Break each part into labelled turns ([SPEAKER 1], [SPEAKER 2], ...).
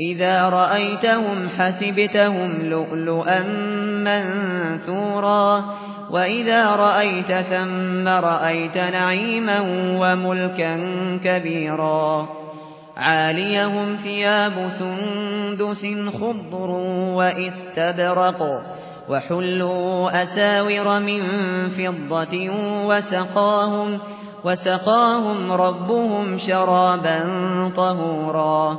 [SPEAKER 1] إذا رأيتهم حسبتهم لؤلؤا منثورا. وإذا رأيت ثم رأيت نعيما وملكا كبيرا. عاليهم ثياب سندس خضر وإستبرق وحلوا أساور من فضة وسقاهم, وسقاهم ربهم شرابا طهورا.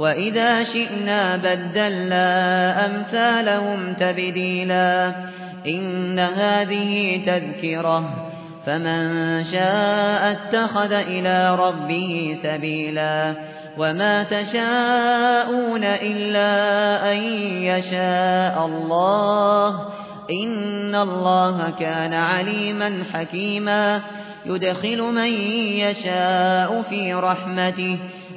[SPEAKER 1] وإذا شئنا بدلنا أمثالهم تبديلا إن هذه تذكرة فمن شاء اتخذ إلى ربه سبيلا وما تشاءون إلا أن يشاء الله إن الله كان عليما حكيما يدخل من يشاء في رحمته